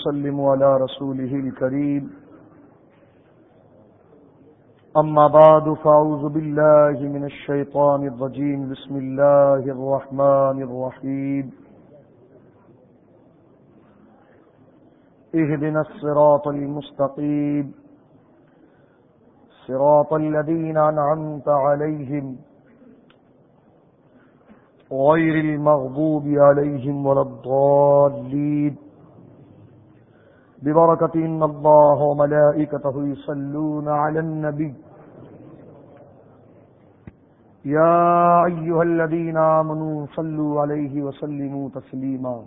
وسلم على رسوله الكريم. أما بعد، فأعوذ بالله من الشيطان الرجيم. بسم الله الرحمن الرحيم. اهدنا الصراط المستقيم. صراط الذين أنعمت عليهم غير المغضوب عليهم ولا الضالين. ببركة إن الله وملائكته يصلون على النبي. يا أيها الذين آمنوا صلوا عليه وسلموا تسليما.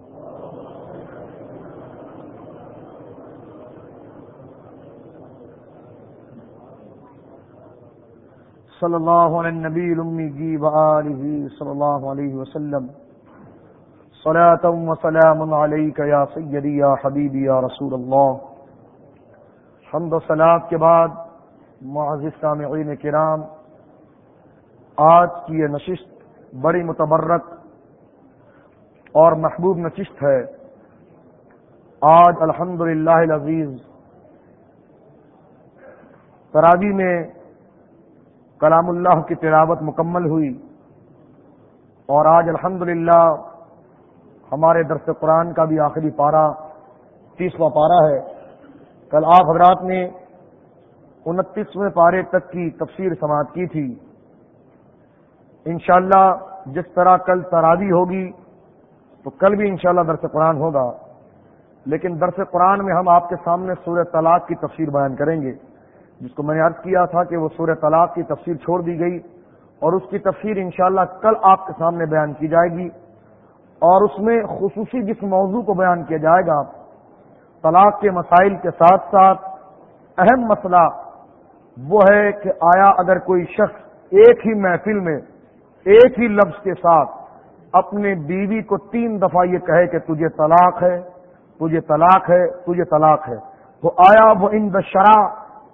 صلى الله على النبي الأمي جيب وآله صلى الله عليه وسلم. صلاة وسلام عليك يا سيدي، يا حبيبي، يا رسول الله. حمد و صلات کے بعد معزز سامعین کرام، آج کی یہ نشست بڑی متبرک اور محبوب نشست ہے۔ آج الحمد للہ عزیز تراوی میں کلام اللہ کی تلاوت مکمل ہوئی اور آج الحمد ہمارے درس قرآن کا بھی آخری پارا تیسواں پارا ہے۔ کل آپ حضرات نے انتیسویں پارے تک کی تفسیر سماعت کی تھی۔ انشاءاللہ جس طرح کل تراوی ہوگی، تو کل بھی انشاءاللہ درس قرآن ہوگا۔ لیکن درس قرآن میں ہم آپ کے سامنے سورہ طلاق کی تفسیر بیان کریں گے۔ جس کو میں نے عرض کیا تھا کہ وہ سورہ طلاق کی تفسیر چھوڑ دی گئی اور اس کی تفسیر انشاءاللہ کل آپ کے سامنے بیان کی جائے گی۔ اور اس میں خصوصی جس موضوع کو بیان کیا جائے گا، طلاق کے مسائل کے ساتھ ساتھ اہم مسئلہ وہ ہے کہ آیا اگر کوئی شخص ایک ہی محفل میں، ایک ہی لفظ کے ساتھ اپنے بیوی کو تین دفعہ یہ کہے کہ تجھے طلاق ہے، تجھے طلاق ہے، تجھے طلاق ہے، تو آیا وہ ان دشرا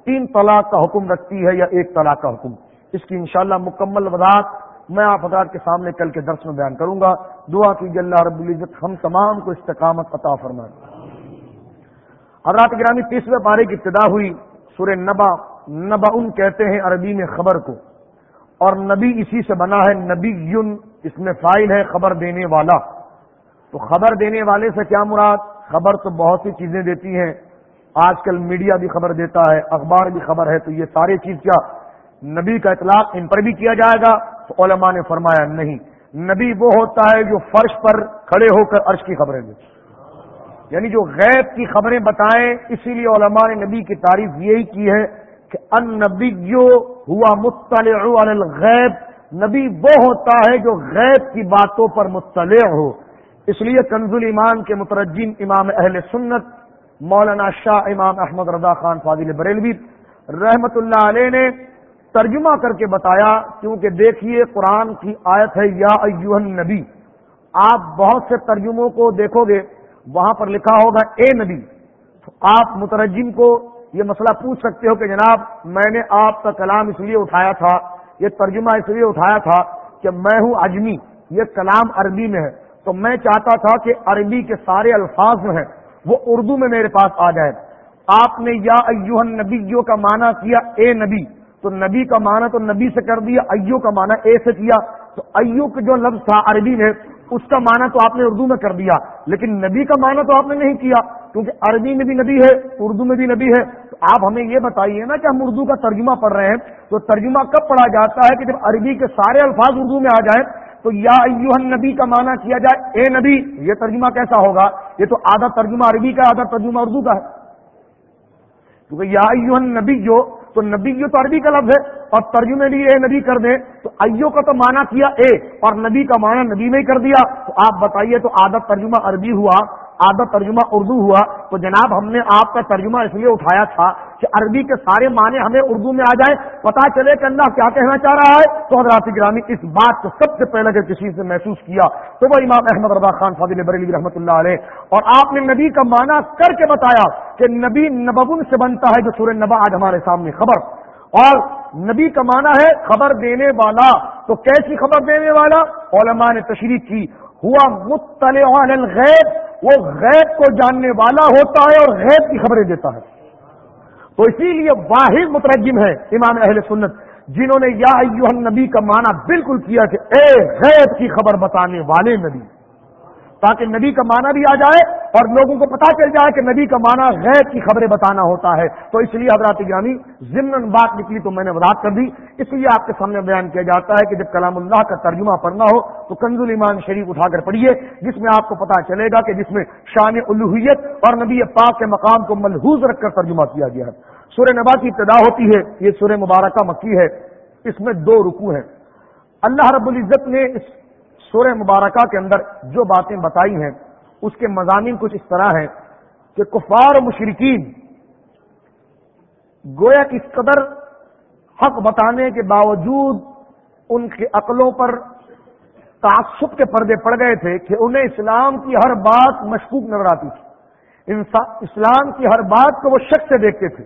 تین طلاق کا حکم رکھتی ہے یا ایک طلاق کا حکم؟ اس کی انشاءاللہ مکمل وضاحت میں آپ حضرات کے سامنے کل کے درس میں بیان کروں گا۔ دعا کی اللہ رب العزت ہم تمام کو استقامت عطا فرمائے۔ حضرات گرامی، تیسویں پارے کی ابتدا ہوئی۔ سورہ نبا نبا ان کہتے ہیں عربی میں خبر کو۔ اور نبی اسی سے بنا ہے نبی یون اس میں فائل ہے خبر دینے والا۔ تو خبر دینے والے سے کیا مراد؟ خبر تو بہت سی چیزیں دیتی ہیں۔ آج کل میڈیا بھی خبر دیتا ہے، اخبار بھی خبر ہے، تو یہ سارے چیز کیا؟ نبی کا اطلاق ان پر بھی کیا جائے گا۔ تو علماء نے فرمایا نہیں، نبی وہ ہوتا ہے جو فرش پر کھڑے ہو کر عرش کی خبریں دے یعنی جو غیب کی خبریں بتائیں، اسی لیے علماء نے نبی کی تعریف یہی کی ہے کہ ان نبی جو ہوا مطلع الغیب۔ نبی وہ ہوتا ہے جو غیب کی باتوں پر مطلع ہو۔ اس لیے کنزل ایمان کے مترجم امام اہل سنت، مولانا شاہ امام احمد رضا خان فاضل بریلوی رحمت اللہ علیہ نے ترجمہ کر کے بتایا، کیونکہ دیکھیے قرآن کی آیت ہے، یا ایوہن نبی۔ آپ بہت سے ترجموں کو دیکھو گے، وہاں پر لکھا ہوگا، اے نبی۔ تو آپ مترجم کو یہ مسئلہ پوچھ سکتے ہو کہ جناب، میں نے آپ کا کلام اس لیے اٹھایا تھا، یہ ترجمہ اس لیے اٹھایا تھا کہ میں ہوں اجمی، یہ کلام عربی میں ہے۔ تو میں چاہتا تھا کہ عربی کے سارے الفاظ جو ہیں، وہ اردو میں میرے پاس آ جائے آپ نے یا ایوہن نبیوں کا معنی کیا، اے نبی۔ تو نبی کا معنی تو نبی سے کر دیا، ایو کا معنی اے سے کیا۔ تو ایو کا جو لفظ تھا عربی میں، اس کا معنی تو آپ نے اردو میں کر دیا۔ لیکن نبی کا معنی تو آپ نے نہیں کیا، کیونکہ عربی میں بھی نبی ہے، اردو میں بھی نبی ہے۔ تو آپ ہمیں یہ بتائیے نا کہ ہم اردو کا ترجمہ پڑھ رہے ہیں۔ تو ترجمہ کب پڑھا جاتا ہے کہ جب عربی کے سارے الفاظ اردو میں آ جائیں، تو یا ایوہن نبی کا معنی کیا جائے، اے نبی، یہ ترجمہ کیسا ہوگا؟ یہ تو آدھا ترجمہ عربی کا آدھا ترجمہ اردو کا ہے۔ کیونکہ یا ایوہن نبی جو تو نبی جو تو عربی کا لفظ ہے، اور ترجمے بھی اے نبی کر دیں، تو ایو کا تو معنی کیا اے، اور نبی کا معنی نبی میں ہی کر دیا۔ تو آپ بتائیے، تو آدھا ترجمہ عربی ہوا آدھا ترجمہ اردو ہوا تو جناب ہم نے آپ کا ترجمہ اس لیے اٹھایا تھا کہ عربی کے سارے معنی ہمیں اردو میں آ جائے پتا چلے کہ اللہ کیا کہنا چاہ رہا ہے۔ تو حضرات گرامی، اس بات کو سب سے پہلے اگر کسی سے محسوس کیا تو وہ امام احمد رضا خان فاضل بریلی رحمۃ اللہ علیہ اور آپ نے نبی کا معنی کر کے بتایا کہ نبی نبون سے بنتا ہے جو سورہ نبا آج ہمارے سامنے خبر۔ اور نبی کا معنی ہے خبر دینے والا۔ تو کیسی خبر دینے والا؟ علماء نے تشریح کی۔ ہوا مطلع الغیب، وہ غیب کو جاننے والا ہوتا ہے اور غیب کی خبریں دیتا ہے۔ تو اسی لیے واحد مترجم ہے امام اہل سنت، جنہوں نے یا نبی کا معنی بالکل کیا کہ اے غیب کی خبر بتانے والے نبی۔ تاکہ نبی کا معنی بھی آ جائے اور لوگوں کو پتا چل جائے کہ نبی کا معنی غیب کی خبریں بتانا ہوتا ہے۔ تو اس لیے حضرات یعنی گرامی ضمن بات نکلی تو میں نے وضاحت کر دی۔ اس لیے آپ کے سامنے بیان کیا جاتا ہے کہ جب کلام اللہ کا ترجمہ پڑھنا ہو تو کنز ایمان شریف اٹھا کر پڑھیے، جس میں آپ کو پتا چلے گا کہ جس میں شان الوحیت اور نبی پاک کے مقام کو ملحوظ رکھ کر ترجمہ کیا گیا ہے۔ سورہ نبا کی ابتدا ہوتی ہے، یہ سورہ مبارکہ مکی ہے۔ اس میں دو رکو ہیں۔ اللہ رب العزت نے اس سورہ مبارکہ کے اندر جو باتیں بتائی ہیں، اس کے مضامین کچھ اس طرح ہیں کہ کفار مشرقین گویا کس قدر حق بتانے کے باوجود ان کی عقلوں پر تعصب کے پردے پڑ گئے تھے کہ انہیں اسلام کی ہر بات مشکوک نظر آتی تھی۔ اسلام کی ہر بات کو وہ شک سے دیکھتے تھے۔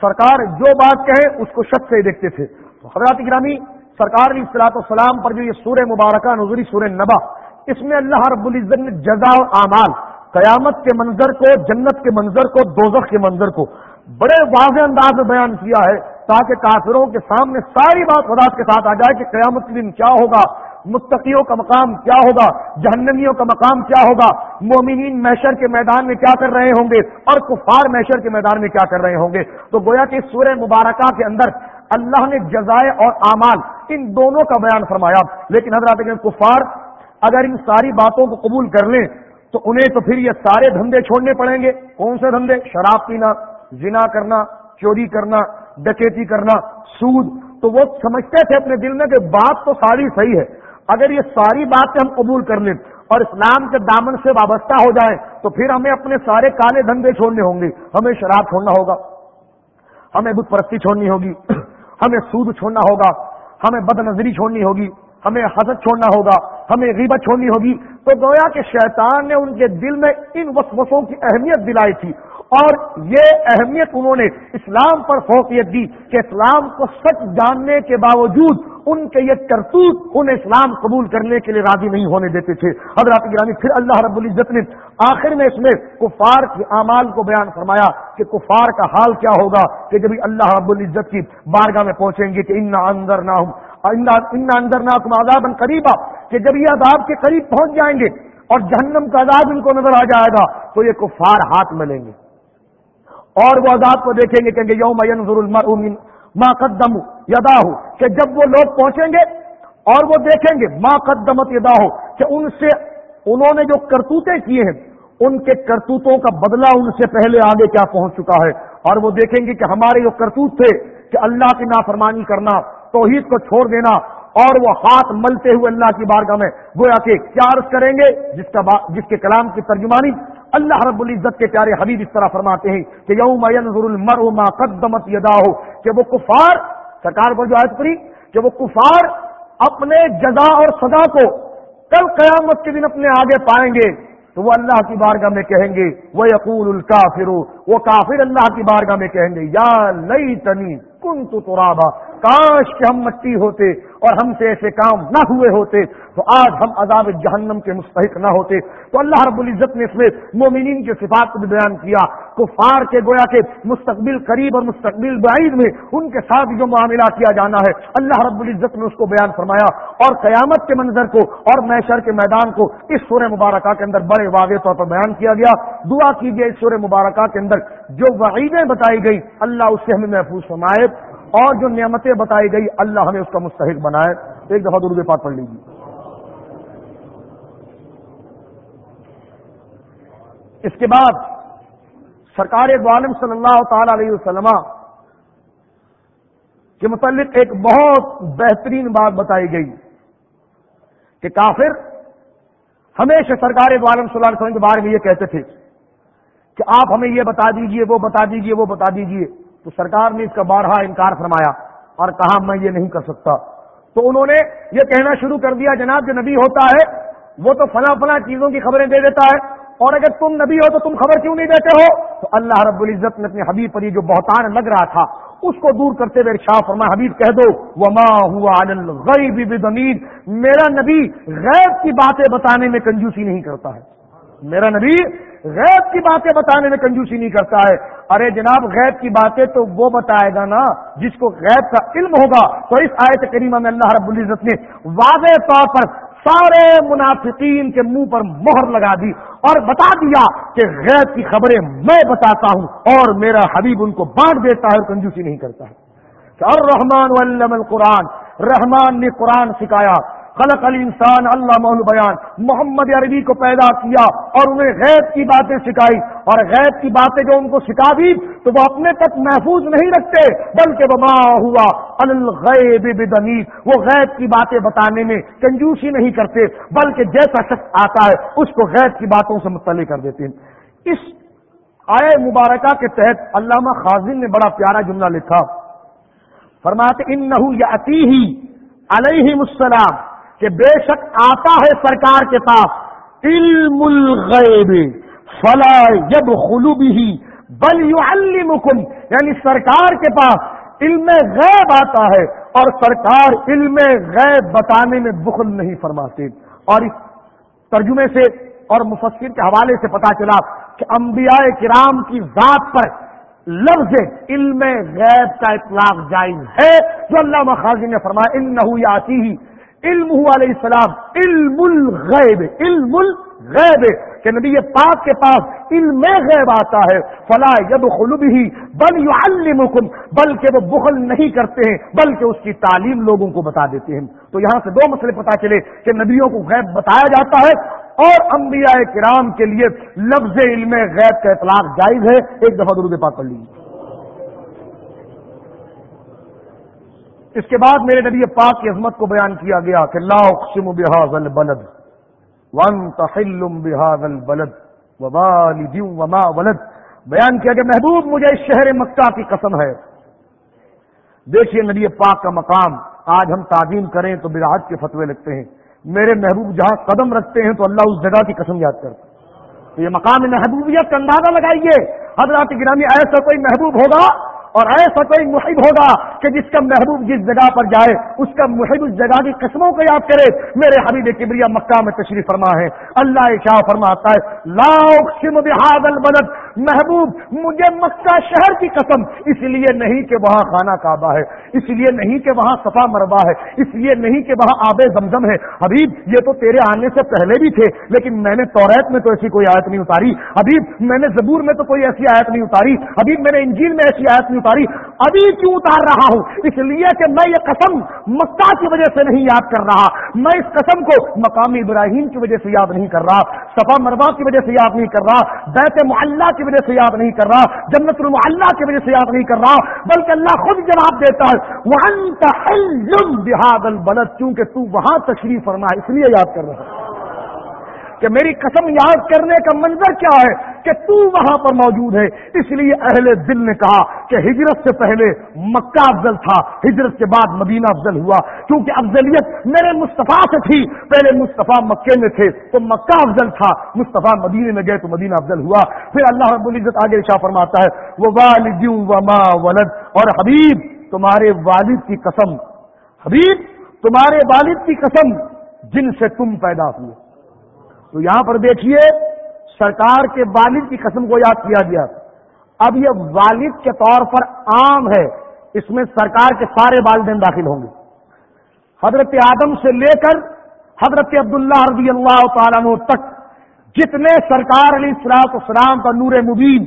سرکار جو بات کہے، اس کو شک سے دیکھتے تھے۔ تو حضرات گرامی سرکار علی اصلاط والسلام پر جو یہ سورہ مبارکہ نظری سورہ نبا، اس میں اللہ رب العزت نے جزا اور اعمال، قیامت کے منظر کو، جنت کے منظر کو، دوزخ کے منظر کو بڑے واضح انداز میں بیان کیا ہے تاکہ کافروں کے سامنے ساری بات خدا کے ساتھ آ جائے کہ قیامت کے دن کیا ہوگا، متقیوں کا مقام کیا ہوگا، جہنمیوں کا مقام کیا ہوگا، مومنین میشر کے میدان میں کیا کر رہے ہوں گے اور کفار میشر کے میدان میں کیا کر رہے ہوں گے۔ تو گویا کہ سورہ مبارکہ کے اندر اللہ نے جزائے اور اعمال ان دونوں کا بیان فرمایا۔ لیکن حضرات کفار اگر ان ساری باتوں کو قبول کر لیں، تو انہیں تو پھر یہ سارے دھندے چھوڑنے پڑیں گے۔ کون سے دھندے؟ شراب پینا، زنا کرنا، چوری کرنا، ڈکیتی کرنا، سود۔ تو وہ سمجھتے تھے اپنے دل میں کہ بات تو ساری صحیح ہے۔ اگر یہ ساری باتیں ہم قبول کر لیں اور اسلام کے دامن سے وابستہ ہو جائیں، تو پھر ہمیں اپنے سارے کالے دھندے چھوڑنے ہوں گے۔ ہمیں شراب چھوڑنا ہوگا۔ ہمیں بت پرستی چھوڑنی ہوگی۔ ہمیں سود چھوڑنا ہوگا، ہمیں بد نظری چھوڑنی ہوگی، ہمیں حسد چھوڑنا ہوگا، ہمیں غیبت چھوڑنی ہوگی۔ تو گویا کہ شیطان نے ان کے دل میں ان وسوسوں کی اہمیت دلائی تھی۔ اور یہ اہمیت انہوں نے اسلام پر فوقیت دی کہ اسلام کو سچ جاننے کے باوجود ان کے یہ کرتوت انہیں اسلام قبول کرنے کے لیے راضی نہیں ہونے دیتے تھے۔ حضرات گرامی، پھر اللہ رب العزت نے آخر میں اس میں کفار کے اعمال کو بیان فرمایا کہ کفار کا حال کیا ہوگا کہ جب اللہ رب العزت کی بارگاہ میں پہنچیں گے کہ ان اندر نہ ہوں ان اندر نہ تم آزاد قریبا، کہ جب یہ عذاب کے قریب پہنچ جائیں گے اور جہنم کا عذاب ان کو نظر آ جائے گا تو یہ کفار ہاتھ ملیں گے۔ اور وہ عذاب کو دیکھیں گے کہ یوم المر ماں قدم یدا ہو کہ جب وہ لوگ پہنچیں گے اور وہ دیکھیں گے ماں قدمت یدا ہو کہ ان سے انہوں نے جو کرتوتے کیے ہیں، ان کے کرتوتوں کا بدلہ ان سے پہلے آگے کیا پہنچ چکا ہے؟ اور وہ دیکھیں گے کہ ہمارے جو کرتوت تھے، کہ اللہ کی نافرمانی کرنا، توحید کو چھوڑ دینا اور وہ ہاتھ ملتے ہوئے اللہ کی بارگاہ میں گویا کہ کیا عرض کریں گے؟ جس کا جس کے کلام کی ترجمانی اللہ رب العزت کے پیارے حبیب اس طرح فرماتے ہیں کہ یوم المر ما قدمت یدا ہو کہ وہ کفار، سرکار پر جو آیت پری کہ وہ کفار اپنے جزا اور سزا کو کل قیامت کے دن اپنے آگے پائیں گے، تو وہ اللہ کی بارگاہ میں کہیں گے وہ یقول الکافر وہ کافر اللہ کی بارگاہ میں کہیں گے، یا لئی تنی کن تو کاش کہ ہم مٹی ہوتے اور ہم سے ایسے کام نہ ہوئے ہوتے تو آج ہم عذاب جہنم کے مستحق نہ ہوتے تو اللہ رب العزت نے اس میں مومنین کے صفات کو بھی بیان کیا، کفار کے گویا کے مستقبل قریب اور مستقبل بعید میں ان کے ساتھ جو معاملہ کیا جانا ہے۔ اللہ رب العزت نے اس کو بیان فرمایا اور قیامت کے منظر کو اور میشر کے میدان کو اس سورہ مبارکہ کے اندر بڑے واضح طور پر بیان کیا گیا۔ دعا کیجیے اس سورہ مبارکہ کے اندر جو وعیدیں بتائی گئی اللہ اس سے ہمیں محفوظ فرمائے۔ اور جو نعمتیں بتائی گئی، اللہ ہمیں اس کا مستحق بنائے۔ ایک دفعہ درود پاک پڑھ لیجیے اس کے بعد سرکار عالم صلی اللہ تعالی علیہ وسلم کے متعلق ایک بہت بہترین بات بتائی گئی کہ کافر ہمیشہ سرکار عالم صلی اللہ علیہ وسلم کے بارے میں یہ کہتے تھے کہ آپ ہمیں یہ بتا دیجیے، وہ بتا دیجیے، وہ بتا دیجیے۔ تو سرکار نے اس کا بارہا انکار فرمایا اور کہا میں یہ نہیں کر سکتا۔ تو انہوں نے یہ کہنا شروع کر دیا، جناب جو نبی ہوتا ہے، وہ تو فلاں فلاں چیزوں کی خبریں دے دیتا ہے۔ اور اگر تم نبی ہو تو تم خبر کیوں نہیں دیتے ہو؟ تو اللہ رب العزت نے اپنے حبیب پر یہ جو بہتان لگ رہا تھا، اس کو دور کرتے ہوئے شاہ فرما حبیب کہہ دو، وما ہوا غریب میرا نبی غیب کی باتیں بتانے میں کنجوسی نہیں کرتا ہے۔ میرا نبی غیب کی باتیں بتانے میں کنجوسی نہیں کرتا ہے۔ ارے جناب، غیب کی باتیں تو وہ بتائے گا نا جس کو غیب کا علم ہوگا۔ تو اس آیت کریمہ میں اللہ رب العزت نے واضح طور پر سارے منافقین کے منہ پر مہر لگا دی اور بتا دیا کہ غیب کی خبریں میں بتاتا ہوں اور میرا حبیب ان کو بانٹ دیتا ہے اور کنجوسی نہیں کرتا ہے۔ اور رحمان علم القرآن۔ رحمان نے قرآن سکھایا۔ خلق انسان اللہ بیان۔ محمد عربی کو پیدا کیا اور انہیں غیب کی باتیں سکھائی۔ اور غیب کی باتیں جو ان کو سکھا دی، تو وہ اپنے تک محفوظ نہیں رکھتے، بلکہ وما ہوا الغیب بدنیت وہ غیب کی باتیں بتانے میں کنجوسی نہیں کرتے، بلکہ جیسا شخص آتا ہے، اس کو غیب کی باتوں سے مطلع کر دیتے ہیں۔ اس آئے مبارکہ کے تحت علامہ خازن نے بڑا پیارا جملہ لکھا۔ فرماتے ان نہ علیہ السلام۔ کہ بے شک آتا ہے سرکار کے پاس علم الغیب، فلا جب خلوبی بل یعلمکم یعنی سرکار کے پاس علم غیب آتا ہے اور سرکار علم غیب بتانے میں بخل نہیں فرماتے۔ اور اس ترجمے سے اور مفسر کے حوالے سے پتا چلا کہ انبیاء کرام کی ذات پر لفظ علم غیب کا اطلاق جائز ہے۔ جو اللہ مخاضی نے فرمایا ان نہ علم علیہ السلام، علم الغیب علم الغیب، کہ نبی پاک کے پاس علم غیب آتا ہے۔ فلا ید خلوب ہی بل یو بلکہ وہ بخل نہیں کرتے ہیں، بلکہ اس کی تعلیم لوگوں کو بتا دیتے ہیں۔ تو یہاں سے دو مسئلے پتا چلے کہ نبیوں کو غیب بتایا جاتا ہے اور انبیاء کرام کے لیے لفظ علم غیب کا اطلاق جائز ہے۔ ایک دفعہ درود پاک پڑھ لیجیے اس کے بعد میرے نبی پاک کی عظمت کو بیان کیا گیا کہ لا اقسم بحاظ البلد وانت حلم بحاظ البلد ووالد وما ولد. بیان کیا کہ محبوب مجھے اس شہر مکہ کی قسم ہے. دیکھیے نبی پاک کا مقام، آج ہم تعظیم کریں تو براج کے فتوے لگتے ہیں. میرے محبوب جہاں قدم رکھتے ہیں تو اللہ اس جگہ کی قسم یاد کرتا تو یہ مقام محبوبیت کا اندازہ لگائیے. حضرات گرامی ایسا کوئی محبوب ہوگا اور ایسا کوئی محب ہوگا کہ جس کا محبوب جس جگہ پر جائے، اس کا محب اس جگہ کی قسموں کو یاد کرے۔ میرے حبیب کبریا مکہ میں تشریف فرما ہے۔ اللہ شاہ فرماتا ہے لاؤ بحاد البلد محبوب، مجھے مکہ شہر کی قسم۔ اس لیے نہیں کہ وہاں خانہ کعبہ ہے، اس لیے نہیں کہ وہاں صفا مربع ہے، اس لیے نہیں کہ وہاں آب زمزم ہے۔ حبیب، یہ تو تیرے آنے سے پہلے بھی تھے، لیکن میں نے توریت میں تو ایسی کوئی آیت نہیں اتاری۔ حبیب، میں نے زبور میں تو کوئی ایسی آیت نہیں اتاری۔ حبیب، میں نے انجیل میں ایسی آیت نہیں اتاری۔ ابھی کیوں اتار رہا ہوں؟ اس لیے کہ میں یہ قسم مکہ کی وجہ سے نہیں یاد کر رہا۔ میں اس قسم کو مقامی ابراہیم کی وجہ سے یاد نہیں کر رہا۔ صفا مربع کی وجہ سے یاد نہیں کر رہا۔ بیت معلّہ کی وجہ سے یاد نہیں کر رہا، جنت المعلّہ کی وجہ سے یاد نہیں کر رہا، بلکہ اللہ خود جواب دیتا ہے وہ بحاد البلد، چونکہ تو وہاں تشریف فرما، اس لیے یاد کر رہا۔ کہ میری قسم یاد کرنے کا منظر کیا ہے کہ تو وہاں پر موجود ہے۔ اس لیے اہل دل نے کہا کہ ہجرت سے پہلے مکہ افضل تھا۔ ہجرت کے بعد مدینہ افضل ہوا۔ کیونکہ افضلیت میرے مصطفیٰ سے تھی۔ پہلے مصطفیٰ مکے میں تھے تو مکہ افضل تھا۔ مصطفیٰ مدینے میں گئے تو مدینہ افضل ہوا۔ پھر اللہ رب العزت آگے شاہ فرماتا ہے وہ والد وما ولد اور حبیب، تمہارے والد کی قسم، حبیب، تمہارے والد کی قسم جن سے تم پیدا ہوئے۔ تو یہاں پر دیکھیے، سرکار کے والد کی قسم کو یاد کیا گیا۔ اب یہ والد کے طور پر عام ہے، اس میں سرکار کے سارے والدین داخل ہوں گے۔ حضرت آدم سے لے کر حضرت عبداللہ رضی اللہ تعالیٰ تک، جتنے سرکار علی السلاط اسلام کا نور مبین،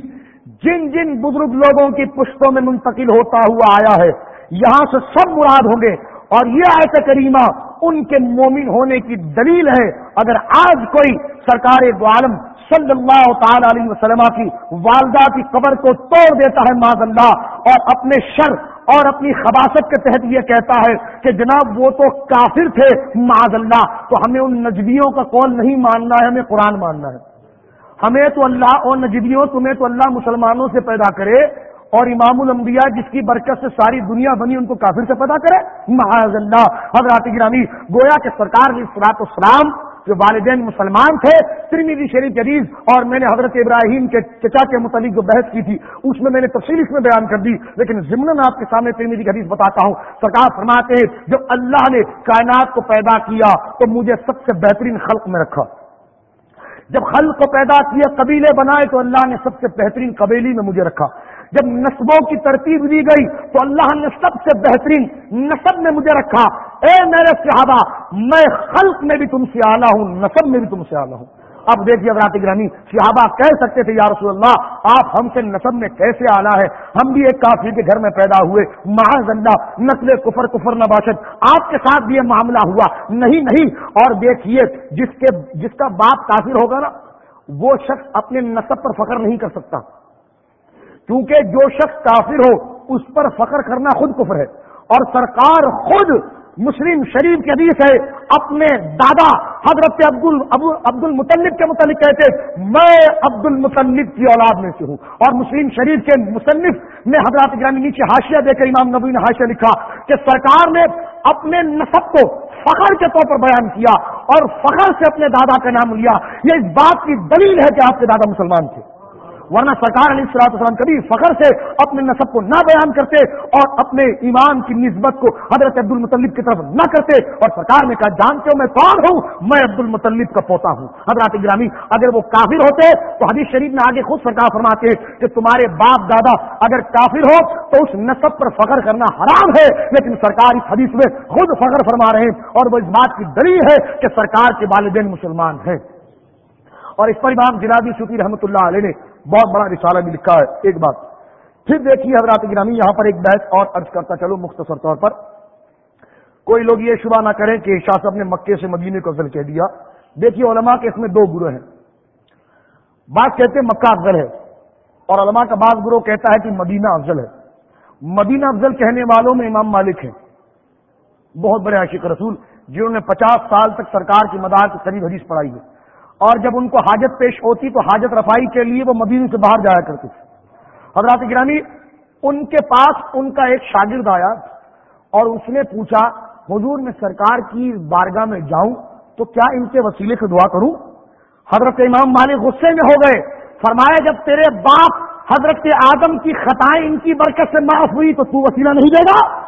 جن جن بزرگ لوگوں کی پشتوں میں منتقل ہوتا ہوا آیا ہے، یہاں سے سب مراد ہوں گے۔ اور یہ آیت کریمہ ان کے مومن ہونے کی دلیل ہے۔ اگر آج کوئی سرکار دو عالم صلی اللہ تعالی علیہ وسلم کی والدہ کی قبر کو توڑ دیتا ہے معذ اللہ، اور اپنے شر اور اپنی خباست کے تحت یہ کہتا ہے کہ جناب وہ تو کافر تھے معذ اللہ، تو ہمیں ان نجبیوں کا قول نہیں ماننا ہے، ہمیں قرآن ماننا ہے۔ ہمیں تو اللہ اور نجبیوں تمہیں تو اللہ مسلمانوں سے پیدا کرے۔ اور امام الانبیاء جس کی برکت سے ساری دنیا بنی ان کو کافر سے پتا کرے؟ معاذ اللہ۔ حضرات گرامی، گویا کے سرکار نے سرات اسلام جو والدین مسلمان تھے ترمیدی شریف جدید اور میں نے حضرت ابراہیم کے چچا کے متعلق جو بحث کی تھی، اس میں میں نے تفصیل اس میں بیان کر دی، لیکن ضمن آپ کے سامنے ترمیدی حدیث بتاتا ہوں۔ سرکار فرماتے ہیں جب اللہ نے کائنات کو پیدا کیا، تو مجھے سب سے بہترین خلق میں رکھا۔ جب خلق کو پیدا کیا، قبیلے بنائے، تو اللہ نے سب سے بہترین قبیلی میں مجھے رکھا۔ جب نصبوں کی ترتیب دی گئی تو اللہ نے سب سے بہترین نصب میں مجھے رکھا۔ اے میرے صحابہ، میں خلق میں بھی تم سے آلہ ہوں، نصب میں بھی تم سے آلہ ہوں۔ اب دیکھیے اب گرانی صحابہ کہہ سکتے تھے، یا رسول اللہ، آپ ہم سے نصب میں کیسے آلہ ہے ہم بھی ایک کافی کے گھر میں پیدا ہوئے۔ محض اللہ نسل کفر کفر نباشد آپ کے ساتھ بھی یہ معاملہ ہوا۔ نہیں نہیں۔ اور دیکھیے، جس کے، جس کا باپ کافر ہوگا نا، وہ شخص اپنے نصب پر فخر نہیں کر سکتا۔ کیونکہ جو شخص کافر ہو، اس پر فخر کرنا خود کفر ہے۔ اور سرکار خود مسلم شریف کی حدیث ہے، اپنے دادا حضرت عبد عبد المطلب کے متعلق کہتے، میں عبد المطلب کی اولاد میں سے ہوں۔ اور مسلم شریف کے مصنف نے حضرات گرامی نیچے حاشیہ دے کر امام نبی نے حاشیہ لکھا کہ سرکار نے اپنے نصب کو فخر کے طور پر بیان کیا اور فخر سے اپنے دادا کا نام لیا۔ یہ اس بات کی دلیل ہے کہ آپ کے دادا مسلمان تھے۔ ورنہ سرکار علیہ السلاط السلام کبھی فخر سے اپنے نصب کو نہ بیان کرتے اور اپنے ایمان کی نسبت کو حضرت عبد المطلب کی طرف نہ کرتے اور سرکار نے کہا، جانتے ہو میں کون ہوں؟ میں عبد المطلب کا پوتا ہوں۔ حضرت گرامی، اگر وہ کافر ہوتے تو حدیث شریف میں آگے خود سرکار فرماتے کہ تمہارے باپ دادا اگر کافر ہو تو اس نصب پر فخر کرنا حرام ہے، لیکن سرکار اس حدیث میں خود فخر فرما رہے ہیں اور وہ اس بات کی دلیل ہے کہ سرکار کے والدین مسلمان ہیں۔ اور اس پر امام جنابی شفی رحمۃ اللہ علیہ نے بہت بڑا رسالہ بھی لکھا ہے، ایک بات۔ پھر دیکھیے حضرات گرامی، یہاں پر ایک بحث اور عرض کرتا چلو مختصر طور پر۔ کوئی لوگ یہ شبہ نہ کریں کہ شاہ صاحب نے مکے سے مدینے کو افضل کہہ دیا۔ دیکھیے علماء کے اس میں دو گروہ ہیں۔ بات کہتے ہیں مکہ افضل ہے، اور علماء کا بعض گروہ کہتا ہے کہ مدینہ افضل ہے۔ مدینہ افضل کہنے والوں میں امام مالک ہیں۔ بہت بڑے عاشق رسول، جنہوں نے پچاس سال تک سرکار کی مدار کے قریب حدیث پڑھائی ہے۔ اور جب ان کو حاجت پیش ہوتی تو حاجت رفائی کے لیے وہ مدینے سے باہر جایا کرتے تھے۔ حضرات گرانی ان کے پاس ان کا ایک شاگرد آیا اور اس نے پوچھا، حضور میں سرکار کی بارگاہ میں جاؤں تو کیا ان کے وسیلے سے دعا کروں؟ حضرت امام مالک غصے میں ہو گئے۔ فرمایا، جب تیرے باپ حضرت آدم کی خطائیں ان کی برکت سے معاف ہوئی تو تو وسیلہ نہیں دے گا؟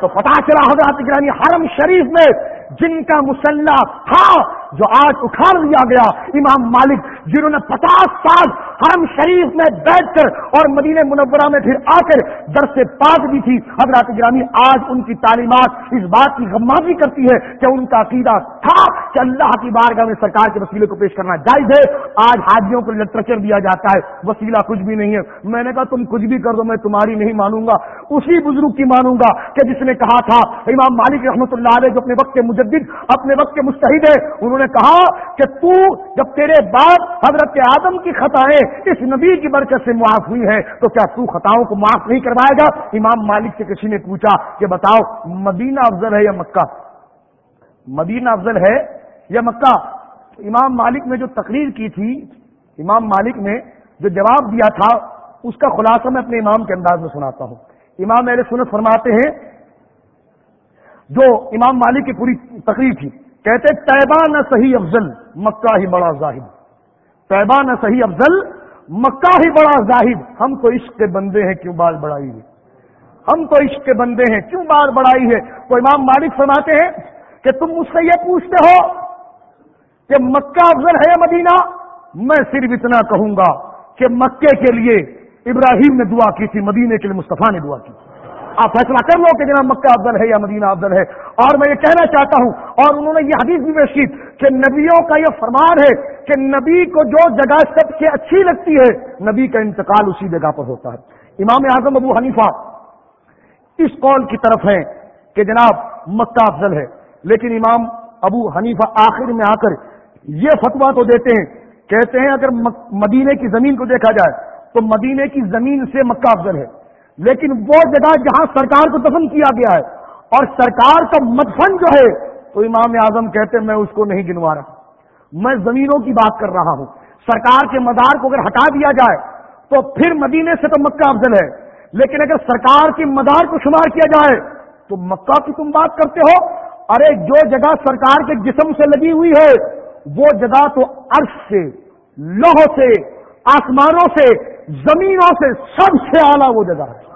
تو پتا چلا حضرت گرانی حرم شریف میں جن کا مسلح تھا جو آج اکھاڑ لیا گیا امام مالک، جنہوں نے پچاس سال حرم شریف میں بیٹھ کر اور مدینہ منورہ میں پھر آ کر در سے پاک بھی تھی۔ حضرات گرامی، آج ان کی تعلیمات اس بات کی غمازی کرتی ہے کہ ان کا عقیدہ تھا کہ اللہ کی بارگاہ میں سرکار کے وسیلے کو پیش کرنا جائز ہے۔ آج حاجیوں کو لٹریچر دیا جاتا ہے۔ وسیلہ کچھ بھی نہیں ہے۔ میں نے کہا، تم کچھ بھی کر دو، میں تمہاری نہیں مانوں گا۔ اسی بزرگ کی مانوں گا کہ جس نے کہا تھا، امام مالک رحمۃ اللہ علیہ جو اپنے وقت کے مجدد، اپنے وقت کے مستحد ہے، انہوں نے کہا کہ تو جب تیرے باپ حضرت آدم کی خطائیں اس نبی کی برکت سے معاف ہوئی ہے تو کیا تو خطاؤں کو معاف نہیں کروائے گا؟ امام مالک سے کسی نے پوچھا کہ بتاؤ، مدینہ افضل ہے یا مکہ؟ مدینہ افضل ہے یا مکہ؟ امام مالک نے جو تقریر کی تھی، امام مالک نے جو جواب دیا تھا، اس کا خلاصہ میں اپنے امام کے انداز میں سناتا ہوں۔ امام میرے سنت فرماتے ہیں، جو امام مالک کی پوری تقریر تھی کہتے طیبہ نہ صحیح افضل، مکہ ہی بڑا زاہد طیبہ نہ صحیح افضل، مکہ ہی بڑا زاہد ہم تو عشق کے بندے ہیں، کیوں بال بڑھائی ہے ہم تو عشق کے بندے ہیں، کیوں بال بڑھائی ہے؟ تو امام مالک فرماتے ہیں کہ تم مجھ سے یہ پوچھتے ہو کہ مکہ افضل ہے مدینہ؟ میں صرف اتنا کہوں گا کہ مکے کے لیے ابراہیم نے دعا کی تھی، مدینے کے لیے مصطفیٰ نے دعا کی تھی۔ آپ فیصلہ کر لو کہ جناب مکہ افضل ہے یا مدینہ افضل ہے۔ اور میں یہ کہنا چاہتا ہوں، اور انہوں نے یہ حدیث بھی پیش کی کہ نبیوں کا یہ فرمان ہے کہ نبی کو جو جگہ سب سے اچھی لگتی ہے، نبی کا انتقال اسی جگہ پر ہوتا ہے۔ امام اعظم ابو حنیفہ اس قول کی طرف ہے کہ جناب مکہ افضل ہے۔ لیکن امام ابو حنیفہ آخر میں آ کر یہ فتوا تو دیتے ہیں، کہتے ہیں اگر مدینے کی زمین کو دیکھا جائے تو مدینے کی زمین سے مکہ افضل ہے۔ لیکن وہ جگہ جہاں سرکار کو دفن کیا گیا ہے اور سرکار کا مدفن جو ہے، تو امام اعظم کہتے میں اس کو نہیں گنوا رہا۔ میں زمینوں کی بات کر رہا ہوں۔ سرکار کے مدار کو اگر ہٹا دیا جائے، تو پھر مدینے سے تو مکہ افضل ہے۔ لیکن اگر سرکار کی مدار کو شمار کیا جائے، تو مکہ کی تم بات کرتے ہو۔ ارے، جو جگہ سرکار کے جسم سے لگی ہوئی ہے، وہ جگہ تو عرش سے لوہ سے، آسمانوں سے، زمینوں سے، سب سے اعلیٰ وہ جگہ ہے۔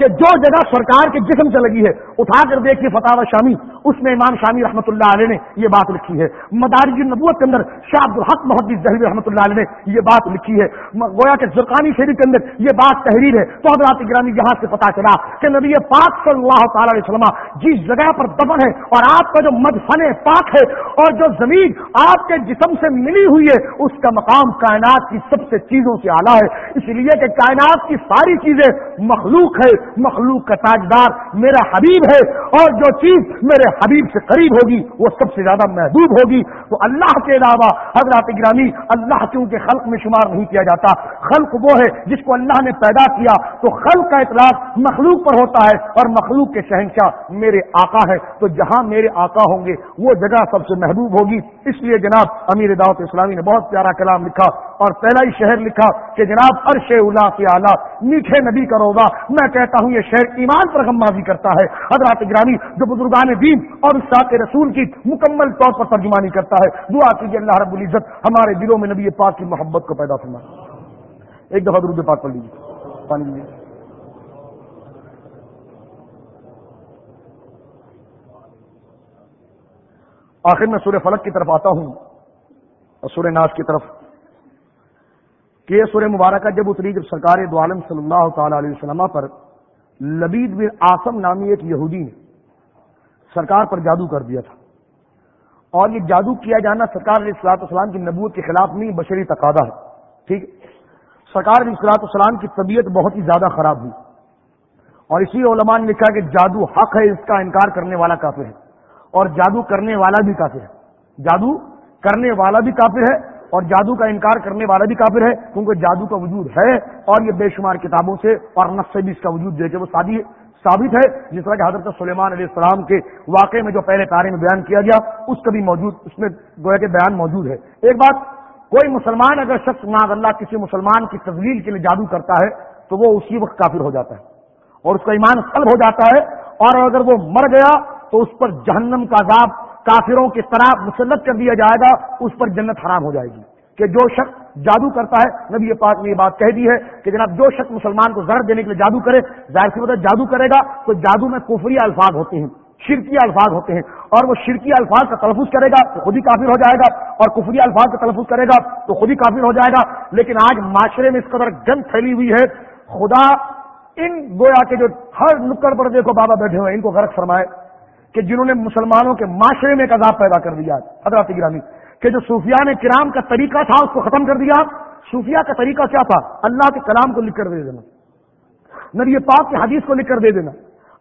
کہ جو جگہ سرکار کے جسم سے لگی ہے اٹھا کر دیکھیے فتح شامی، اس میں امام شامی رحمۃ اللہ علیہ نے یہ بات لکھی ہے۔ مدارج نبوت کے اندر شاہ عبد الحق محدود زہبی رحمۃ اللہ علیہ نے یہ بات لکھی ہے۔ گویا کے زرقانی شریف کے اندر یہ بات تحریر ہے۔ تو حضرات گرامی یہاں سے پتا چلا کہ نبی پاک صلی اللہ تعالی علیہ وسلم جس جگہ پر دفن ہے اور آپ کا جو مدفن پاک ہے اور جو زمین آپ کے جسم سے ملی ہوئی ہے، اس کا مقام کائنات کی سب سے چیزوں سے آلہ ہے۔ اس لیے کہ کائنات کی ساری چیزیں مخلوق ہے۔ مخلوق کا تاجدار میرا حبیب ہے۔ اور جو چیز میرے حبیب سے قریب ہوگی، وہ سب سے زیادہ محبوب ہوگی۔ تو اللہ کے علاوہ، حضرات گرامی اللہ کیونکہ خلق میں شمار نہیں کیا جاتا۔ خلق وہ ہے جس کو اللہ نے پیدا کیا۔ تو خلق کا اطلاق مخلوق پر ہوتا ہے اور مخلوق کے شہنشاہ میرے آقا ہے۔ تو جہاں میرے آقا ہوں گے، وہ جگہ سب سے محبوب ہوگی۔ اس لیے جناب امیر دعوت اسلامی نے بہت پیارا کلام لکھا۔ اور پہلا ہی شہر لکھا کہ جناب عرش الا کے اعلیٰ میٹھے نبی کا روزہ، میں کہتا ہوں یہ شہر ایمان پر غمازی کرتا ہے۔ حضرات گرامی جو بزرگان دین اور اس رسول کی مکمل طور پر ترجمانی کرتا ہے، دعا کیجیے اللہ رب العزت ہمارے دلوں میں نبی پاک کی محبت کو پیدا فرمائے۔ ایک دفعہ درود پاک پڑھ لیجیے پانی لیجیے آخر میں سورہ فلک کی طرف آتا ہوں اور سورہ ناز کی طرف کہ یہ سورہ مبارکہ جب اتری جب سرکار دو عالم صلی اللہ تعالی علیہ وسلم پر لبید بن آسم نامی ایک یہودی نے سرکار پر جادو کر دیا تھا اور یہ جادو کیا جانا سرکار علیہ السلاط اسلام کی نبوت کے خلاف نہیں، بشری تقاضا ہے، ٹھیک؟ سرکار علیہ السلاط اسلام کی طبیعت بہت ہی زیادہ خراب ہوئی اور اسی علماء نے لکھا کہ جادو حق ہے، اس کا انکار کرنے والا کافر ہے اور جادو کرنے والا بھی کافر ہے۔ جادو کرنے والا بھی کافر ہے اور جادو کا انکار کرنے والا بھی کافر ہے، کیونکہ جادو کا وجود ہے اور یہ بے شمار کتابوں سے اور نقش سے بھی اس کا وجود دے کے وہ شادی ثابت ہے۔ جس طرح کہ حضرت سلیمان علیہ السلام کے واقعے میں جو پہلے پارے میں بیان کیا گیا، اس کا بھی موجود، اس میں گویا کے بیان موجود ہے۔ ایک بات، کوئی مسلمان اگر شخص ناز اللہ کسی مسلمان کی تزلیل کے لیے جادو کرتا ہے، تو وہ اسی وقت کافر ہو جاتا ہے اور اس کا ایمان سلب ہو جاتا ہے اور اگر وہ مر گیا، تو اس پر جہنم کا عذاب کافروں کی طرح مسلط کر دیا جائے گا، اس پر جنت حرام ہو جائے گی۔ کہ جو شخص جادو کرتا ہے، نبی یہ پاک نے یہ بات کہہ دی ہے کہ جناب جو شخص مسلمان کو زرد دینے کے لیے جادو کرے، ظاہر سی جادو کرے گا تو جادو میں کفری الفاظ ہوتے ہیں، شرکی الفاظ ہوتے ہیں۔ اور وہ شرکی الفاظ کا تلفظ کرے گا تو خود ہی کافر ہو جائے گا، اور کفری الفاظ کا تلفظ کرے گا تو خود ہی کافر ہو جائے گا۔ لیکن آج معاشرے میں اس قدر گند پھیلی ہوئی ہے، خدا ان گویا کے جو ہر نکڑ پر دیکھو بابا بیٹھے ہوئے ان کو غرق فرمائے۔ کہ جنہوں نے مسلمانوں کے معاشرے میں ایک عذاب پیدا کر دیا حضرات گرامی، کہ جو صوفیہ نے کرام کا طریقہ تھا اس کو ختم کر دیا۔ صوفیہ کا طریقہ کیا تھا؟ اللہ کے کلام کو لکھ کر دے دینا۔ نبی پاک کی حدیث کو لکھ کر دے دینا۔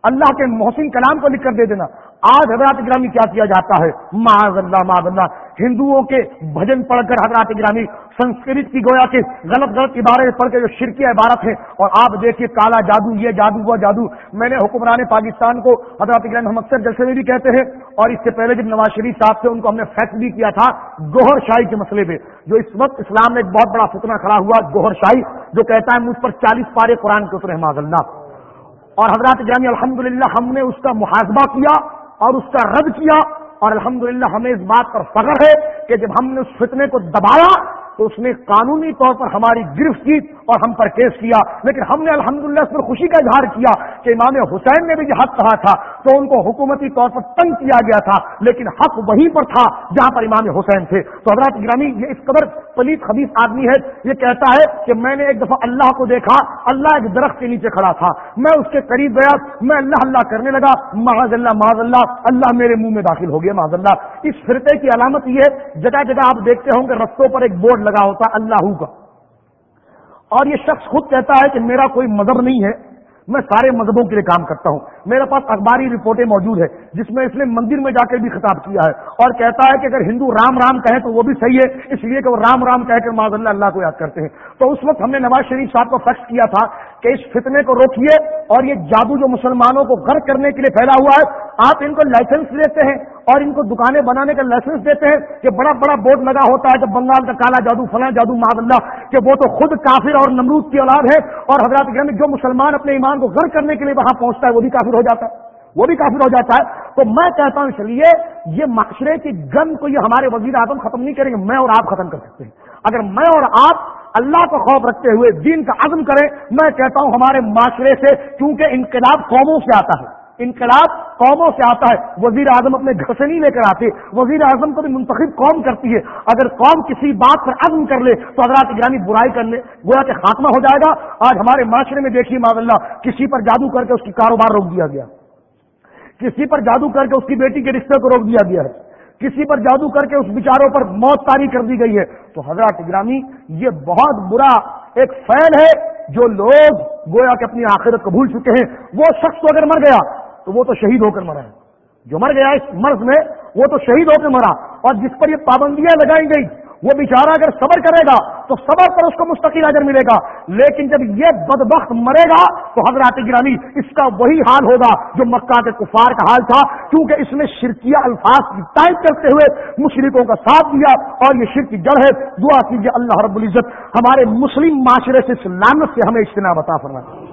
اللہ کے محسن کلام کو لکھ کر دے دینا۔ آج حضرات گرامی کیا کیا جاتا ہے؟ معاذ اللہ معاذ اللہ ہندوؤں کے بھجن پڑھ کر حضرات گرامی سنسکرت کی گویا کے غلط غلط عبارت پڑھ کے جو شرکی عبارت ہے اور آپ دیکھیے کالا جادو، یہ جادو، وہ جادو۔ میں نے حکمران پاکستان کو حضرات گرامی ہم اکثر جلسے میں بھی کہتے ہیں، اور اس سے پہلے جب نواز شریف صاحب تھے، ان کو ہم نے فیکٹ بھی کیا تھا گوہر شاہی کے مسئلے پہ۔ جو اس وقت اسلام میں ایک بہت بڑا فتنہ کھڑا ہوا گوہر شاہی، جو کہتا ہے مجھ پر چالیس پارے قرآن کے اترے معذ اللہ اور حضرات جانی الحمد ہم نے اس کا محاسبہ کیا۔ اور اس کا رد کیا اور الحمدللہ ہمیں اس بات پر فخر ہے کہ جب ہم نے اس فتنے کو دبایا تو اس نے قانونی طور پر ہماری گرفت کی اور ہم پر کیس کیا۔ لیکن ہم نے الحمدللہ اس پر خوشی کا اظہار کیا کہ امام حسین نے بھی یہ حق کہا تھا، تو ان کو حکومتی طور پر تنگ کیا گیا تھا۔ لیکن حق وہیں پر تھا جہاں پر امام حسین تھے۔ تو حضرات گرامی، یہ اس قدر پلیت خبیص آدمی ہے، یہ کہتا ہے کہ میں نے ایک دفعہ اللہ کو دیکھا، اللہ ایک درخت کے نیچے کھڑا تھا۔ میں اس کے قریب گیا، میں اللہ اللہ کرنے لگا۔ محض اللہ محض اللہ اللہ میرے منہ میں داخل ہو گیا محض اللہ اس فرقے کی علامت یہ ہے، جگہ جگہ آپ دیکھتے ہوں کہ رستوں پر ایک بورڈ لگا ہوتا اللہ کا۔ اور یہ شخص خود کہتا ہے کہ میرا کوئی مذہب نہیں ہے، میں سارے مذہبوں کے لیے کام کرتا ہوں۔ میرے پاس اخباری رپورٹیں موجود ہیں، جس میں اس نے مندر میں جا کے بھی خطاب کیا ہے۔ اور کہتا ہے کہ اگر ہندو رام رام کہیں تو وہ بھی صحیح ہے، اس لیے کہ وہ رام رام کہہ کر معذ اللہ اللہ کو یاد کرتے ہیں۔ تو اس وقت ہم نے نواز شریف صاحب کو فیکس کیا تھا کہ اس فتنے کو روکیے اور یہ جادو جو مسلمانوں کو غرق کرنے کے لیے پھیلا ہوا ہے، آپ ان کو لائسنس لیتے ہیں اور ان کو دکانیں بنانے کا لائسنس دیتے ہیں کہ بڑا بڑا بورڈ لگا ہوتا ہے کہ بنگال کا کالا جادو، فلاں جادو معذ اللہ کہ وہ تو خود کافر اور نمرود کی اولاد ہے اور حضرات جو مسلمان اپنے ایمان کو غرق کرنے کے لیے وہاں پہنچتا ہے، وہ بھی کافر ہو جاتا ہے۔ وہ بھی کافر ہو جاتا ہے۔ تو میں کہتا ہوں اس لیے یہ معاشرے کی گن کو یہ ہمارے وزیر اعظم ختم نہیں کریں گے، میں اور آپ ختم کر سکتے ہیں۔ اگر میں اور آپ اللہ کو خوف رکھتے ہوئے دین کا عزم کریں میں کہتا ہوں ہمارے معاشرے سے کیونکہ انقلاب قوموں سے آتا ہے۔ انقلاب قوموں سے آتا ہے۔ وزیر اعظم اپنے گھر سے نہیں لے کر آتے۔ وزیر اعظم کو بھی منتخب قوم کرتی ہے۔ اگر قوم کسی بات پر عزم کر لے، تو حضرات گرانی برائی کر لے گویا کہ خاتمہ ہو جائے گا۔ آج ہمارے معاشرے میں دیکھیے ماد اللہ، کسی پر جادو کر کے اس کی کاروبار روک دیا گیا۔ کسی پر جادو کر کے اس کی بیٹی کے رشتے کو روک دیا گیا ہے۔ کسی پر جادو کر کے اس بیچاروں پر موت تاری کر دی گئی ہے۔ تو حضرات گرامی یہ بہت برا ایک فیل ہے جو لوگ گویا کہ اپنی آخرت کو بھول چکے ہیں۔ وہ شخص تو اگر مر گیا، تو وہ تو شہید ہو کر مرا ہے۔ جو مر گیا اس مرض میں، وہ تو شہید ہو کر مرا۔ اور جس پر یہ پابندیاں لگائی گئی وہ بیچارہ اگر صبر کرے گا تو صبر پر اس کو مستقل اجر ملے گا۔ لیکن جب یہ بدبخت مرے گا تو حضرات گرامی، اس کا وہی حال ہوگا جو مکہ کے کفار کا حال تھا۔ کیونکہ اس نے شرکیہ الفاظ کی ٹائپ کرتے ہوئے مشرقوں کا ساتھ دیا اور یہ شرک کی جڑ ہے۔ دعا کیجیے اللہ رب العزت ہمارے مسلم معاشرے سے لانت سے ہمیں اجتناب عطا فرمائے۔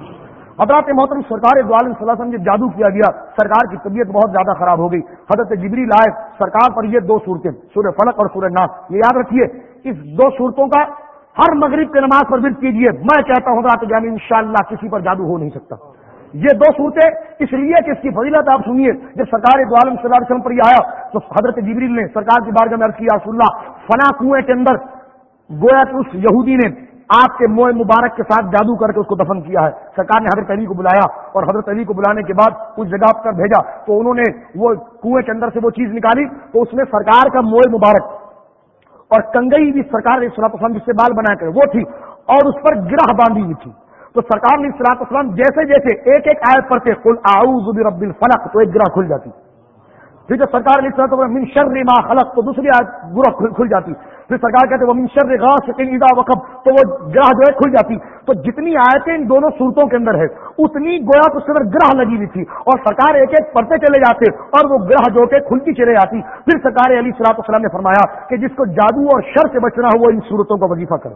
حضرات محترم سرکار دو عالم صلی اللہ علیہ وسلم جب جادو کیا گیا، سرکار کی طبیعت بہت زیادہ خراب ہو گئی۔ حضرت جبری لائے سرکار پر یہ دو صورتیں، سورہ فلک اور سورہ ناس۔ یہ یاد رکھیے، اس دو صورتوں کا ہر مغرب کے نماز پر ورد کیجیے میں کہتا ہوں، حضرات جانی ان شاء اللہ کسی پر جادو ہو نہیں سکتا۔ یہ دو صورتیں، اس لیے کہ اس کی فضیلت آپ سنیے، جب سرکار دو عالم صلی اللہ علیہ وسلم پر یہ آیا، تو حضرت جبریل نے سرکار کی بارگاہ میں عرض کیا، رسول اللہ، فنا کنویں کے اندر گویا کہ اس یہودی نے آپ کے موئے مبارک کے ساتھ جادو کر کے اس کو دفن کیا ہے۔ سرکار نے حضرت علی کو بلایا اور حضرت علی کو بلانے کے بعد اس جگہ پر بھیجا۔ تو انہوں نے وہ کنویں کے اندر سے وہ چیز نکالی تو اس میں سرکار کا موئے مبارک اور کنگئی بھی سرکار نے سلاط اسلام جس سے بال بنا کر وہ تھی اور اس پر گرہ باندھی ہوئی تھی۔ تو سرکار نے سلاط اسلام جیسے جیسے ایک ایک آیت پڑھتے کل آؤز رب الفلق، تو ایک گرہ کھل جاتی۔ پھر جب سرکار نے من شر ما خلق، تو دوسری آیت گرہ کھل جاتی۔ پھر سرکار کہتے وہ منشر غاص ادا وقب. تو وہ گرہ جو ہے کھل جاتی۔ تو جتنی آیتیں ان دونوں صورتوں کے اندر ہے اتنی گویا تو اس کے اندر گرہ لگی ہوئی تھی۔ اور سرکار ایک ایک پڑھتے چلے جاتے اور وہ گرہ جو کہ کھلتی چلے جاتی۔ پھر سرکار علی صلاح السلام نے فرمایا کہ جس کو جادو اور شر سے بچنا ہو، وہ ان صورتوں کا وظیفہ کرے۔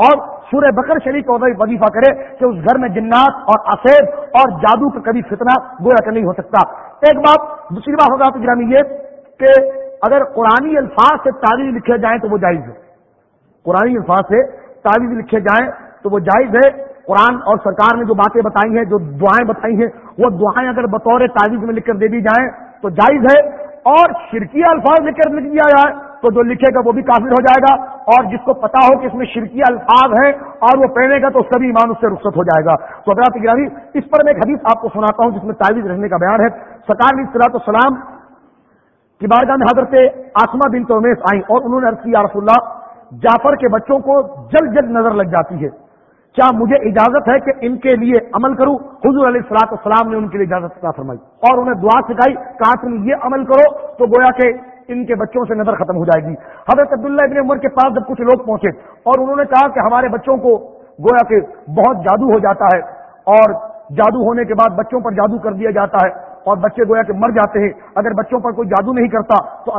اور سورہ بکر شریف کا وظیفہ کرے کہ اس گھر میں جنات اور اصیب اور جادو کا کبھی فتنہ گویا کہ نہیں ہو سکتا۔ ایک بات دوسری بات ہوگا تو گرامی یہ کہ اگر قرآن الفاظ سے تعویذ لکھے جائیں تو وہ جائز ہے۔ قرآن الفاظ سے تعویذ لکھے جائیں تو وہ جائز ہے۔ قرآن اور سرکار نے جو باتیں بتائی ہیں، جو دعائیں بتائی ہیں، وہ دعائیں اگر بطور تعویذ میں لکھ کر دے دی جائیں تو جائز ہے۔ اور شرکی الفاظ لکھ کر لکھ دیا جائے تو جو لکھے گا وہ بھی کافر ہو جائے گا۔ اور جس کو پتا ہو کہ اس میں شرکی الفاظ ہیں اور وہ پہنے گا تو اس کا بھی ایمان اس سے رخصت ہو جائے گا۔ تو اگر آپ گرانی اس پر میں ایک حدیث آپ کو سناتا ہوں جس میں تعویذ رہنے کا بیان ہے۔ سرکار نے صلاحت السلام کی بارگاہ میں حضرت آسما بن تومیس آئیں اور انہوں نے عرض کیا رسول اللہ، جعفر کے بچوں کو جلد جلد نظر لگ جاتی ہے۔ کیا مجھے اجازت ہے کہ ان کے لیے عمل کروں؟ حضور علیہ السلاط السلام نے ان کے لیے اجازت فرمائی اور انہیں دعا سکھائی، کہا، تم یہ عمل کرو تو گویا کہ ان کے بچوں سے نظر ختم ہو جائے گی۔ حضرت عبداللہ ابن عمر کے پاس جب کچھ لوگ پہنچے اور انہوں نے کہا کہ ہمارے بچوں کو گویا کہ بہت جادو ہو جاتا ہے اور جادو ہونے کے بعد بچوں پر جادو کر دیا جاتا ہے اور بچے گویا کہ مر جاتے ہیں۔ اگر بچوں پر کوئی جادو نہیں کرتا، تو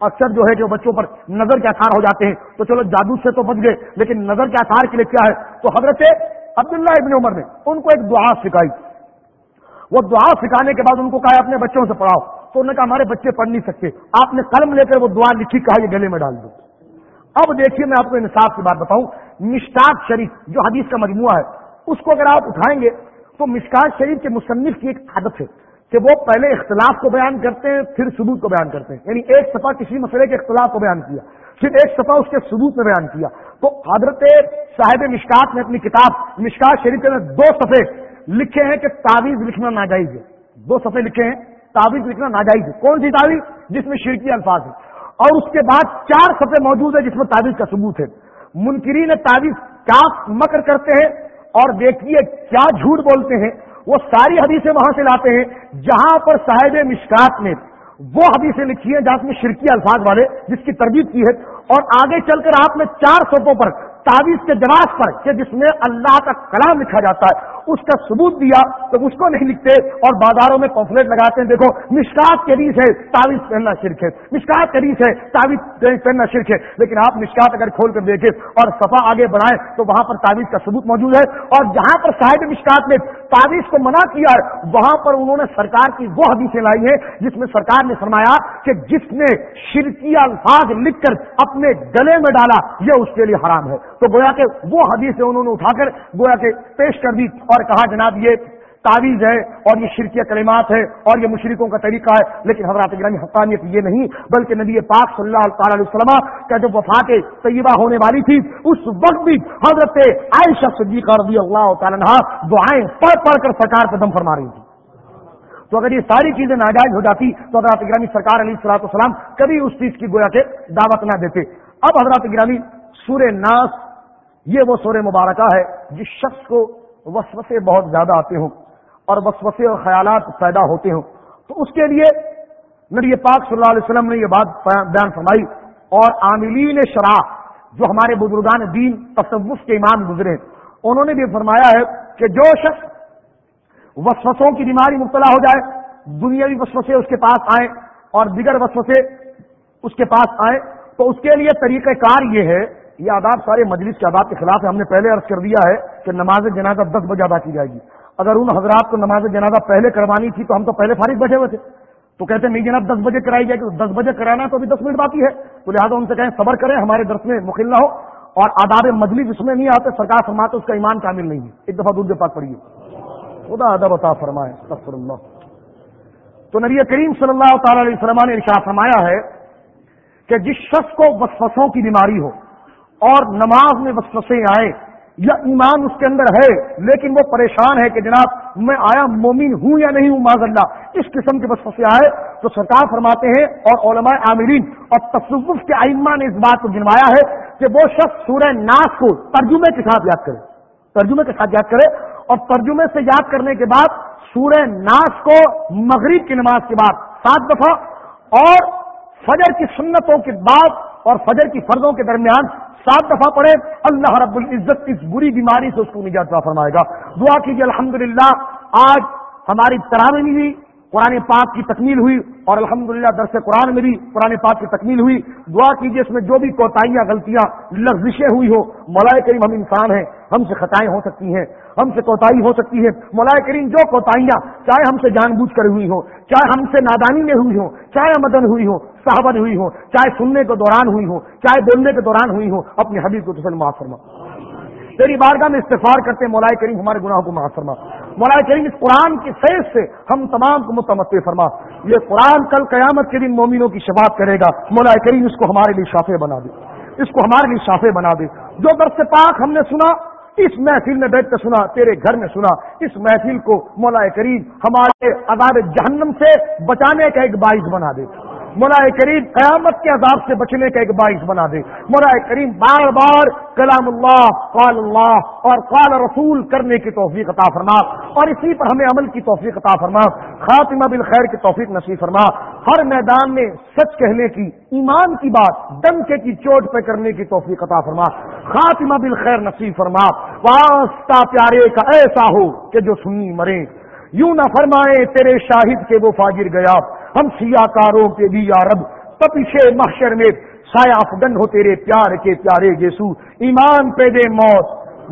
اکثر جو ہے کہ بچوں پر نظر کے آثار ہو جاتے ہیں۔ تو چلو جادو سے تو بچ گئے، لیکن نظر کے آثار کے لیے کیا ہے؟ تو حضرت عبداللہ ابن عمر نے ان کو ایک دعا سکھائی۔ وہ دعا سکھانے کے بعد ان کو کہا، اپنے بچوں سے پڑھاؤ۔ تو انہوں نے کہا، ہمارے بچے پڑھ نہیں سکتے۔ آپ نے قلم لے کر وہ دعا لکھی، کہا، یہ گلے میں ڈال دو۔ اب دیکھیے، میں آپ کو انصاف کی بات بتاؤں۔ مشتاق شریف، جو حدیث کا مجموعہ ہے، اس کو اگر آپ اٹھائیں گے، تو مشکات شریف کے مصنف کی ایک عادت ہے۔ کہ وہ پہلے اختلاف کو بیان کرتے ہیں، پھر ثبوت کو بیان کرتے ہیں۔ یعنی ایک صفحہ کسی مسئلے کے اختلاف کو بیان کیا، پھر ایک صفحہ اس کے ثبوت میں بیان کیا۔ تو حضرت صاحب مشکات نے اپنی کتاب مشکات شریف کے دو صفحے لکھے ہیں کہ تعویذ لکھنا ناجائز ہے۔ دو صفحے لکھے ہیں، تعویذ لکھنا ناجائز ہے۔ کون سی تعویذ؟ جس میں شرکی الفاظ ہے اور اس کے بعد چار صفحے موجود ہے جس میں تعویذ کا ثبوت ہے۔ منکرین تعویذ کیا مکر کرتے ہیں اور دیکھیے کیا جھوٹ بولتے ہیں۔ وہ ساری حدیثیں وہاں سے لاتے ہیں جہاں پر صاحب مشکات نے وہ حدیثیں لکھی ہیں جہاں میں شرکی الفاظ والے جس کی تربیت کی ہے اور آگے چل کر آپ نے چار صوفوں پر تعویذ کے جواز پر کہ جس میں اللہ کا کلام لکھا جاتا ہے، اس کا ثبوت دیا تو اس کو نہیں لکھتے اور بازاروں میں پمفلیٹ لگاتے ہیں، دیکھو، مشکات کے ریس ہے، تعویذ پہننا شرک ہے۔ مشکات کے ریس ہے، تعویذ پہننا شرک ہے۔ لیکن آپ مشکات اگر کھول کر دیکھیں اور صفا آگے بڑھائیں تو وہاں پر تعویذ کا ثبوت موجود ہے۔ اور جہاں پر صاحب مشکات نے تعویذ کو منع کیا ہے، وہاں پر انہوں نے سرکار کی وہ حدیثیں لائی ہیں جس میں سرکار نے فرمایا کہ جس نے شرکی الفاظ لکھ کر اپنے گلے میں ڈالا، یہ اس کے لیے حرام ہے۔ تو گویا کہ وہ حدیث انہوں نے اٹھا کر گویا کہ پیش کر دی اور کہا جناب یہ تعویذ ہے اور یہ شرکیہ کلمات ہے اور یہ مشرقوں کا طریقہ ہے، لیکن حضرات گرانی حقانیت یہ نہیں، بلکہ نبی پاک صلی اللہ تعالی علیہ وسلم کا جو وفات طیبہ ہونے والی تھی، اس وقت بھی حضرت عائشہ صدیقہ رضی اللہ تعالیٰ دعائیں پڑھ پڑھ کر سرکار پہ دم فرما رہی تھی۔ تو اگر یہ ساری چیزیں ناجائز ہو جاتی تو حضرات گرامی سرکار علیہ السلاط السلام کبھی اس چیز کی گویا کے دعوت نہ دیتے۔ اب حضرات گرامی سور ناس یہ وہ سور مبارکہ ہے جس شخص کو وسوسے بہت زیادہ آتے ہوں اور وسوسے اور خیالات پیدا ہوتے ہوں۔ تو اس کے لیے نبی پاک صلی اللہ علیہ وسلم نے یہ بات بیان فرمائی، اور عاملین شراح جو ہمارے بزرگان دین، تصوف کے امام گزرے انہوں نے بھی فرمایا ہے کہ جو شخص وسوسوں کی بیماری مبتلا ہو جائے، دنیاوی وسوسے اس کے پاس آئیں اور دیگر وسوسے اس کے پاس آئیں، تو اس کے لیے طریقہ کار یہ ہے یہ آداب سارے مجلس کے آداب کے خلاف ہے۔ ہم نے پہلے عرض کر دیا ہے کہ نماز جنازہ دس بجے ادا کی جائے گی۔ اگر ان حضرات کو نماز جنازہ پہلے کروانی تھی تو ہم تو پہلے فارغ بیٹھے ہوئے تھے۔ تو کہتے ہیں نہیں جناب دس بجے کرائی جائے گی۔ دس بجے کرانا تو ابھی دس منٹ باقی ہے۔ تو لہٰذا ان سے کہیں صبر کریں، ہمارے درس میں مخل نہ ہو۔ اور آداب مجلس اس میں نہیں آتے، سرکار فرماتے اس کا ایمان کامل نہیں ہے۔ ایک دفعہ دودھ پاک پڑھیے۔ خدا ادب عطا فرمائے۔ استغفر اللہ تو نبی کریم صلی اللہ تعالی علیہ وسلم نے ارشاد فرمایا ہے کہ جس شخص کو وسوسوں کی بیماری ہو اور نماز میں وسوسے آئے یا ایمان اس کے اندر ہے، لیکن وہ پریشان ہے کہ جناب میں آیا مومن ہوں یا نہیں ہوں معذ اللہ، اس قسم کے وسوسے آئے تو سرکار فرماتے ہیں اور علماء عامرین اور تصوف کے آئمہ نے اس بات کو گنوایا ہے کہ وہ شخص سورہ ناس کو ترجمے کے ساتھ یاد کرے، ترجمے کے ساتھ یاد کرے اور ترجمے سے یاد کرنے کے بعد سورہ ناس کو مغرب کی نماز کے بعد سات دفعہ اور فجر کی سنتوں کے بعد اور فجر کی فرضوں کے درمیان سات دفعہ پڑھے، اللہ رب العزت اس بری بیماری سے اس کو نجات فرمائے گا۔ دعا کیجیے الحمدللہ، آج ہماری تراوی ہوئی۔ قرآن پاک کی تکمیل ہوئی اور الحمدللہ درس قرآن میں بھی قرآن پاک کی تکمیل ہوئی۔ دعا کیجیے اس میں جو بھی کوتاہیاں، غلطیاں لفزشیں ہوئی ہو مولائے کریم ہم انسان ہیں، ہم سے خطائیں ہو سکتی ہیں، ہم سے کوتاہی ہو سکتی ہے۔ مولائے کریم جو کوتاہیاں، چاہے ہم سے جان بوجھ کر ہوئی ہو چاہے ہم سے نادانی میں ہوئی ہو چاہے مدن ہوئی ہو صحابت ہوئی ہو چاہے سننے کے دوران ہوئی ہو چاہے بولنے کے دوران ہوئی ہو اپنے حبیب کو تسل معاف فرما۔ تیری بارگاہ میں استفار کرتے مولائے کریم ہمارے گناہوں کو معاف فرما۔ مولا کریم، اس قرآن کی فیض سے ہم تمام کو متمت فرما۔ یہ قرآن کل قیامت کے دن مومنوں کی شفاعت کرے گا۔ مولا کریم، اس کو ہمارے لیے شافے بنا دے۔ اس کو ہمارے لیے شافے بنا دے۔ جو درس پاک ہم نے سنا، اس محفل میں بیٹھ کر سنا، تیرے گھر میں سنا۔ اس محفل کو مولا کریم ہمارے عذاب جہنم سے بچانے کا ایک باعث بنا دے۔ مولا کریم قیامت کے عذاب سے بچنے کا ایک باعث بنا دے۔ مولا کریم بار بار کلام اللہ قال اللہ اور قال رسول کرنے کی توفیق عطا فرما۔ اور اسی پر ہمیں عمل کی توفیق عطا فرما۔ خاتمہ بالخیر کی توفیق نصیب فرما۔ ہر میدان میں سچ کہنے کی، ایمان کی بات ڈنکے کی چوٹ پہ کرنے کی توفیق عطا فرما۔ خاتمہ بالخیر نصیب فرما۔ واسطہ پیارے کا ایسا ہو کہ جو سنی مرے۔ یوں نہ فرمائے تیرے شاہد کے وہ فاجر گیا۔ ہم سیاہ کاروں کے بھی یارب تپیشے محشر میں سایہ افغن ہو تیرے پیار کے پیارے جیسو ایمان پہ دے موت،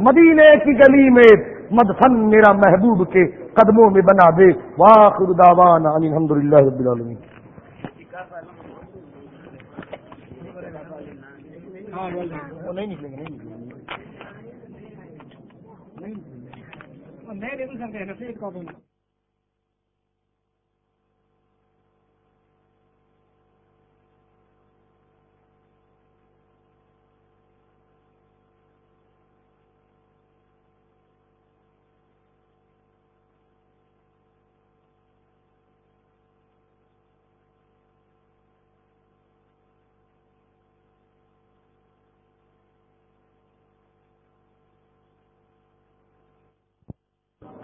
مدینے کی گلی میں مدفن میرا محبوب کے قدموں میں بنا دے۔ واخر داوان الحمد للہ رب العالمین۔ ہاں، نہیں نکلیں گے، نہیں نکلیں گے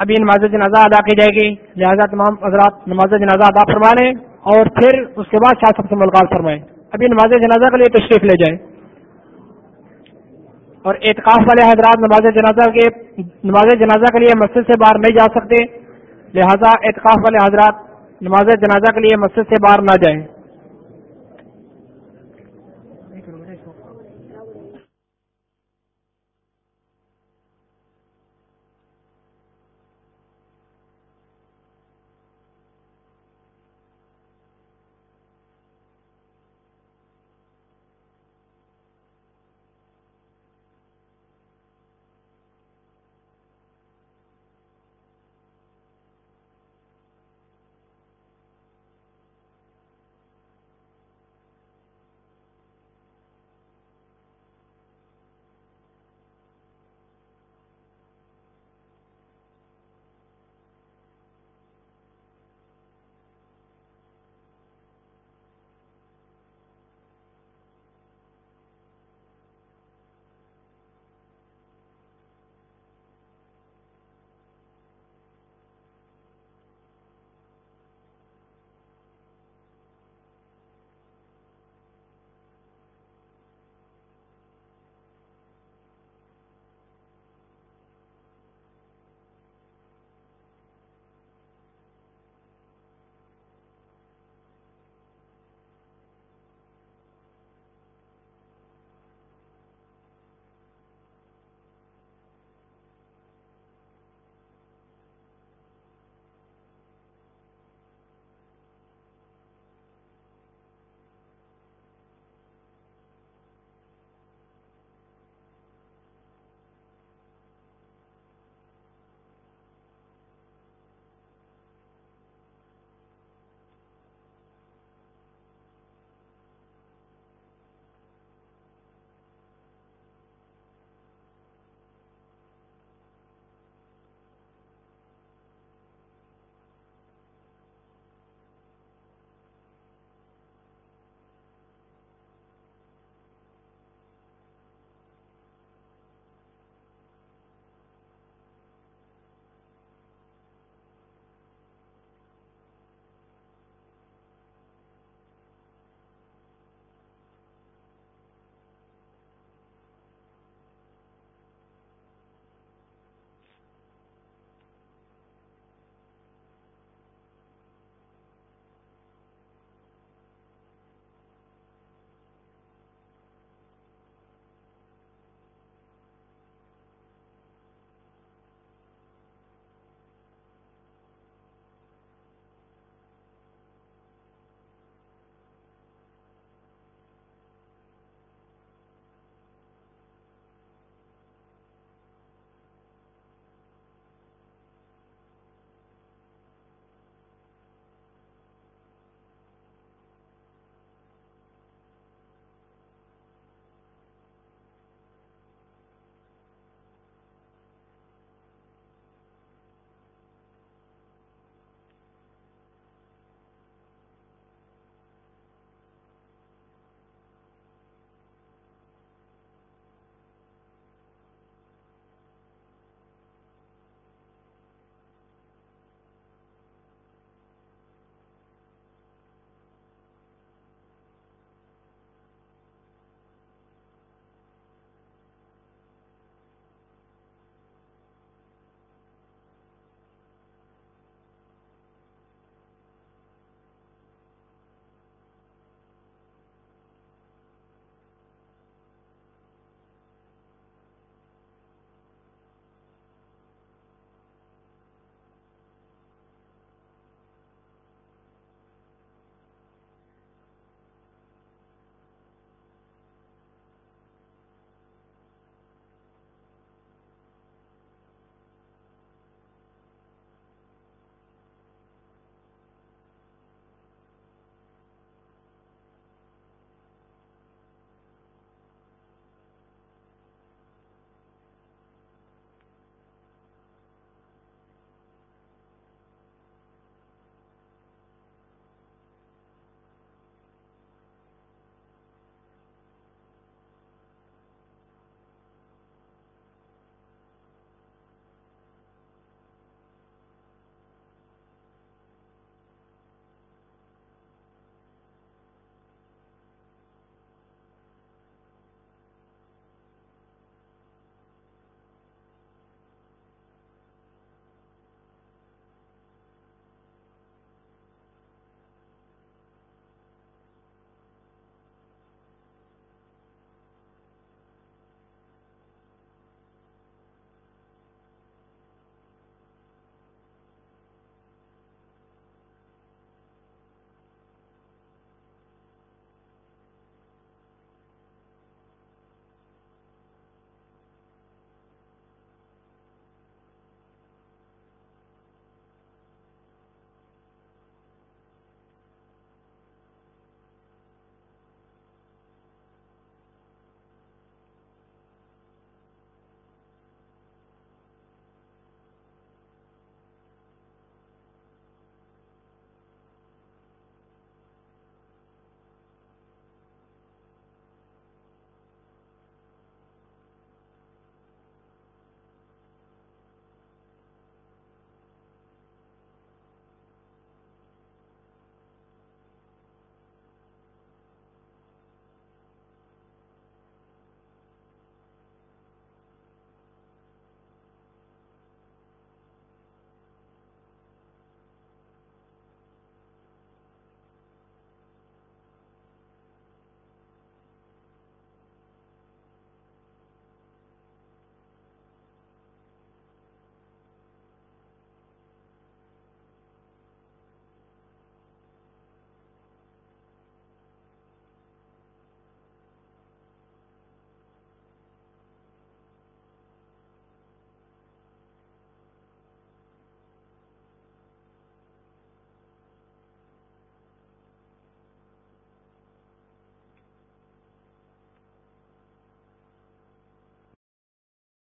ابھی نماز جنازہ ادا کی جائے گی، لہٰذا تمام حضرات نماز جنازہ ادا فرما لیں اور پھر اس کے بعد شاہ سب سے ملاقات فرمائیں۔ ابھی نماز جنازہ کے لیے تشریف لے جائیں۔ اور اعتکاف والے حضرات نماز جنازہ کے نماز جنازہ کے لیے مسجد سے باہر نہیں جا سکتے، لہذا اعتکاف والے حضرات نماز جنازہ کے لیے مسجد سے باہر نہ جائیں۔